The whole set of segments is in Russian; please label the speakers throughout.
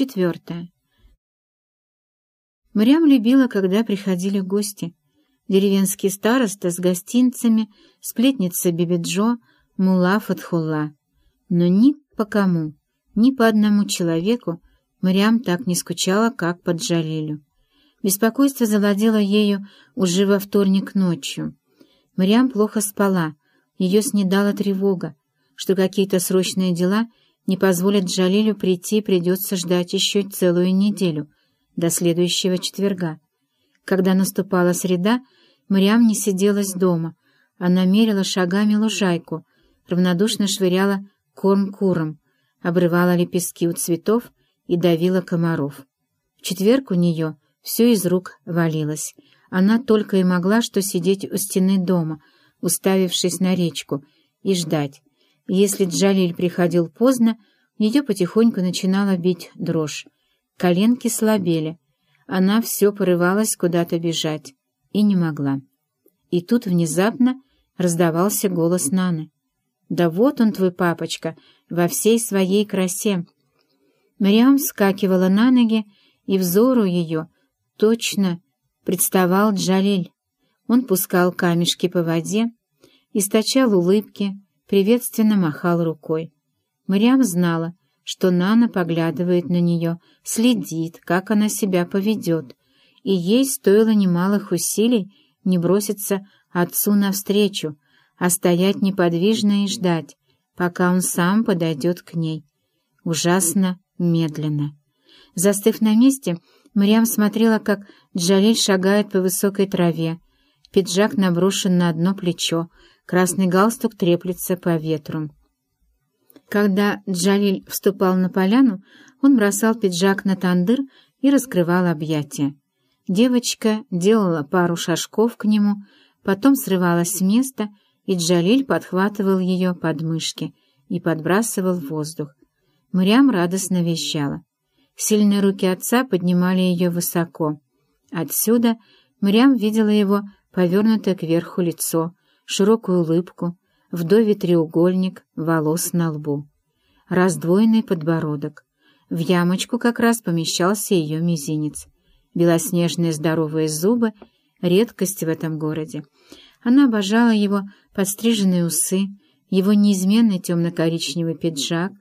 Speaker 1: Четвертое. Мрям любила, когда приходили гости. Деревенский староста с гостинцами, сплетница Бибиджо, мула Фатхулла. Но ни по кому, ни по одному человеку Мрям так не скучала, как по Джалилю. Беспокойство завладело ею уже во вторник ночью. Мрям плохо спала, ее снедала тревога, что какие-то срочные дела не позволят Джалилю прийти, придется ждать еще целую неделю, до следующего четверга. Когда наступала среда, Мрям не сиделась дома, она мерила шагами лужайку, равнодушно швыряла корм курам, обрывала лепестки у цветов и давила комаров. В четверг у нее все из рук валилось. Она только и могла что сидеть у стены дома, уставившись на речку, и ждать. Если Джалиль приходил поздно, ее потихоньку начинала бить дрожь. Коленки слабели. Она все порывалась куда-то бежать и не могла. И тут внезапно раздавался голос Наны. «Да вот он, твой папочка, во всей своей красе!» Мариам вскакивала на ноги, и взору ее точно представал Джалиль. Он пускал камешки по воде, источал улыбки, приветственно махал рукой. Мариам знала, что Нана поглядывает на нее, следит, как она себя поведет, и ей стоило немалых усилий не броситься отцу навстречу, а стоять неподвижно и ждать, пока он сам подойдет к ней. Ужасно медленно. Застыв на месте, Мариам смотрела, как Джалиль шагает по высокой траве. Пиджак наброшен на одно плечо, красный галстук треплется по ветру. Когда Джалиль вступал на поляну, он бросал пиджак на тандыр и раскрывал объятия. Девочка делала пару шажков к нему, потом срывалась с места, и Джалиль подхватывал ее под мышки и подбрасывал в воздух. Мрям радостно вещала. Сильные руки отца поднимали ее высоко. Отсюда Мрям видела его повернутое кверху лицо, широкую улыбку, вдове треугольник волос на лбу, раздвоенный подбородок. В ямочку как раз помещался ее мизинец. Белоснежные здоровые зубы — редкость в этом городе. Она обожала его подстриженные усы, его неизменный темно-коричневый пиджак,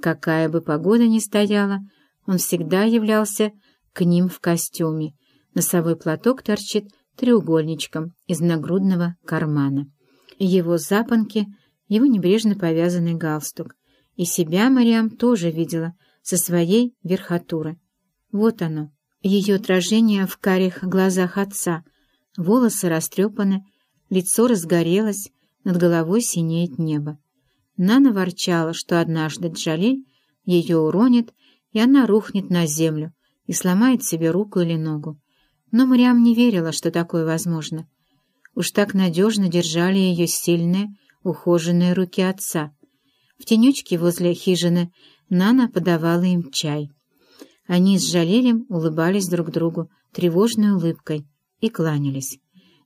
Speaker 1: Какая бы погода ни стояла, он всегда являлся к ним в костюме. Носовой платок торчит треугольничком из нагрудного кармана. Его запонки, его небрежно повязанный галстук. И себя Мариам тоже видела со своей верхотуры. Вот оно, ее отражение в карих глазах отца. Волосы растрепаны, лицо разгорелось, над головой синеет небо. Нана ворчала, что однажды Джалиль ее уронит, и она рухнет на землю и сломает себе руку или ногу. Но Мариам не верила, что такое возможно. Уж так надежно держали ее сильные, ухоженные руки отца. В тенечке возле хижины Нана подавала им чай. Они с Джалилем улыбались друг другу тревожной улыбкой и кланялись.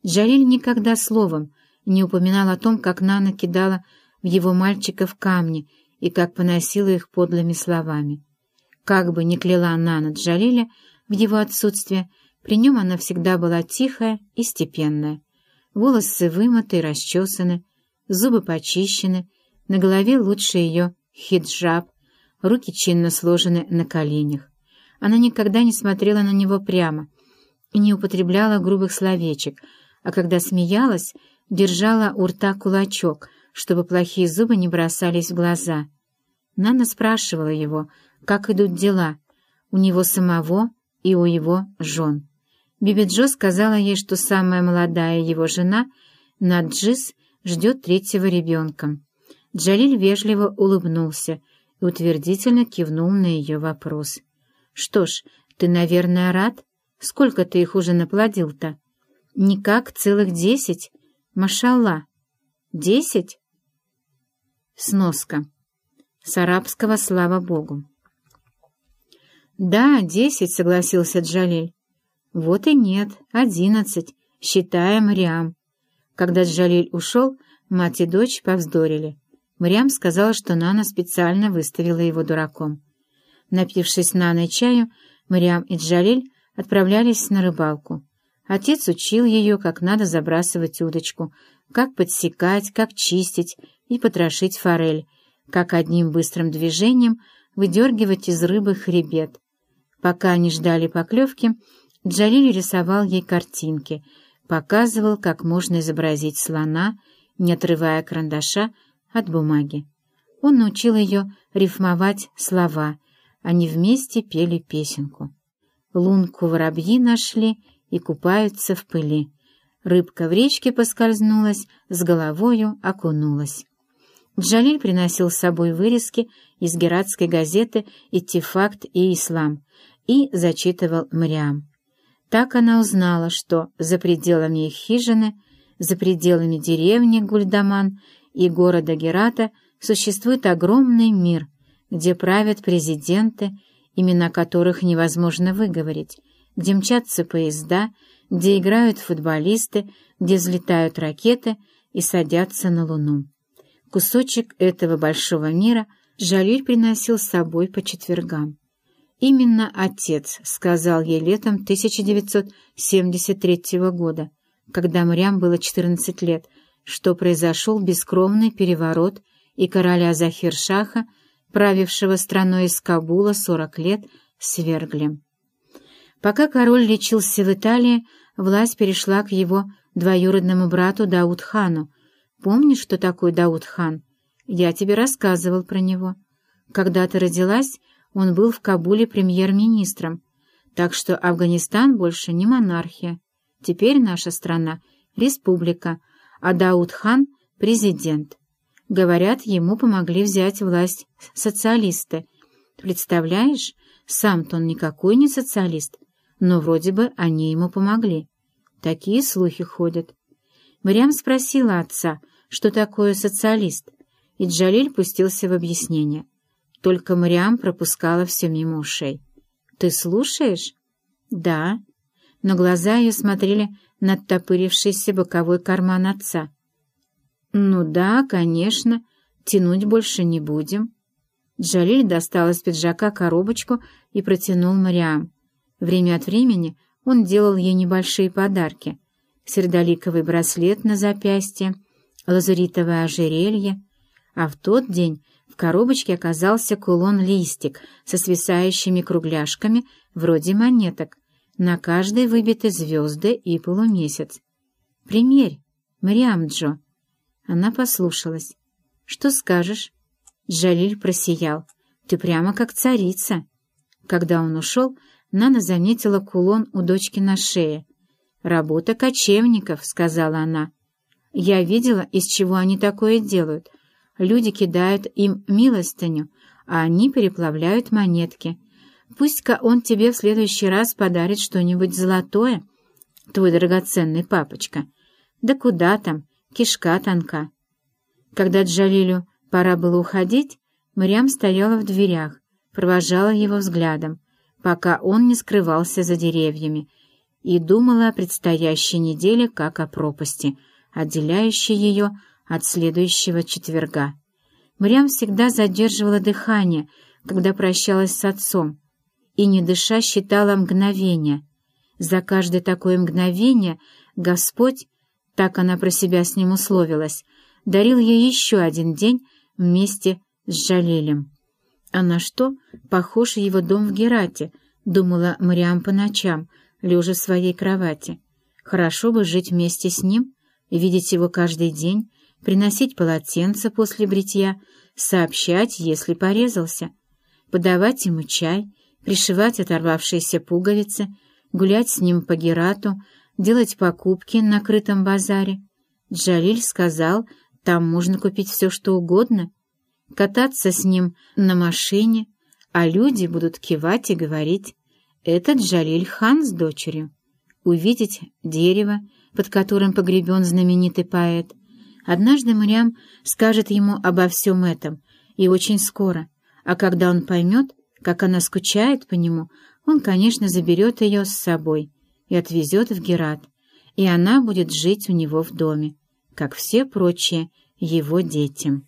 Speaker 1: Джалиль никогда словом не упоминал о том, как Нана кидала в его мальчиков камни и как поносила их подлыми словами. Как бы ни кляла Нана Джалиля в его отсутствие, при нем она всегда была тихая и степенная. Волосы вымыты и расчесаны, зубы почищены, на голове лучше ее хиджаб, руки чинно сложены на коленях. Она никогда не смотрела на него прямо и не употребляла грубых словечек, а когда смеялась, держала у рта кулачок — чтобы плохие зубы не бросались в глаза. Нана спрашивала его, как идут дела у него самого и у его жен. Биби Джо сказала ей, что самая молодая его жена, Наджис, ждет третьего ребенка. Джалиль вежливо улыбнулся и утвердительно кивнул на ее вопрос. «Что ж, ты, наверное, рад? Сколько ты их уже наплодил-то?» «Никак целых десять. Машалла. Десять?» Сноска. С арабского «Слава Богу». «Да, десять», — согласился Джалиль. «Вот и нет, одиннадцать, считая Мариам». Когда Джалиль ушел, мать и дочь повздорили. Мариам сказала, что Нана специально выставила его дураком. Напившись на ночь чаю, Мариам и Джалиль отправлялись на рыбалку. Отец учил ее, как надо забрасывать удочку, как подсекать, как чистить и потрошить форель, как одним быстрым движением выдергивать из рыбы хребет. Пока они ждали поклевки, Джалиль рисовал ей картинки, показывал, как можно изобразить слона, не отрывая карандаша от бумаги. Он научил ее рифмовать слова, они вместе пели песенку. Лунку воробьи нашли и купаются в пыли. Рыбка в речке поскользнулась, с головою окунулась. Джалиль приносил с собой вырезки из гератской газеты «Иттифакт и Ислам» и зачитывал Мариам. Так она узнала, что за пределами их хижины, за пределами деревни Гульдаман и города Герата существует огромный мир, где правят президенты, имена которых невозможно выговорить, где мчатся поезда, где играют футболисты, где взлетают ракеты и садятся на Луну. Кусочек этого большого мира Жалиль приносил с собой по четвергам. Именно отец сказал ей летом 1973 года, когда Мариам было 14 лет, что произошел бескровный переворот и короля Захир-Шаха, правившего страной из Кабула 40 лет, свергли. Пока король лечился в Италии, власть перешла к его двоюродному брату Дауд-хану. Помнишь, что такое Дауд-хан? Я тебе рассказывал про него. Когда ты родилась, он был в Кабуле премьер-министром. Так что Афганистан больше не монархия. Теперь наша страна — республика, а Дауд-хан — президент. Говорят, ему помогли взять власть социалисты. Представляешь, сам-то он никакой не социалист, но вроде бы они ему помогли. Такие слухи ходят. Мариам спросила отца, что такое социалист, и Джалиль пустился в объяснение. Только Мариам пропускала все мимо ушей. «Ты слушаешь?» «Да». Но глаза ее смотрели на оттопырившийся боковой карман отца. «Ну да, конечно, тянуть больше не будем». Джалиль достал из пиджака коробочку и протянул Мариам. Время от времени он делал ей небольшие подарки. Сердоликовый браслет на запястье, лазуритовое ожерелье. А в тот день коробочке оказался кулон-листик со свисающими кругляшками, вроде монеток. На каждой выбиты звезды и полумесяц. «Примерь, Мариам Джо». Она послушалась. «Что скажешь?» Джалиль просиял. «Ты прямо как царица». Когда он ушел, Нана заметила кулон у дочки на шее. «Работа кочевников», — сказала она. «Я видела, из чего они такое делают. Люди кидают им милостыню, а они переплавляют монетки. Пусть-ка он тебе в следующий раз подарит что-нибудь золотое, твой драгоценный папочка. Да куда там, кишка тонка». Когда Джалилю пора было уходить, Мариам стояла в дверях, провожала его взглядом пока он не скрывался за деревьями, и думала о предстоящей неделе как о пропасти, отделяющей ее от следующего четверга. Мариам всегда задерживала дыхание, когда прощалась с отцом, и, не дыша, считала мгновения. За каждое такое мгновение Господь, так она про себя с ним условилась, дарил ей еще один день вместе с Жалелем. А на что похож его дом в Герате, думала Мариам по ночам, лежа в своей кровати. Хорошо бы жить вместе с ним, видеть его каждый день, приносить полотенце после бритья, сообщать, если порезался, подавать ему чай, пришивать оторвавшиеся пуговицы, гулять с ним по Герату, делать покупки на крытом базаре. Джалиль сказал, там можно купить все, что угодно — кататься с ним на машине, а люди будут кивать и говорить «Это Джалиль хан с дочерью». Увидеть дерево, под которым погребен знаменитый поэт. Однажды Мариам скажет ему обо всем этом, и очень скоро, а когда он поймет, как она скучает по нему, он, конечно, заберет ее с собой и отвезет в Герат, и она будет жить у него в доме, как все прочие его детям.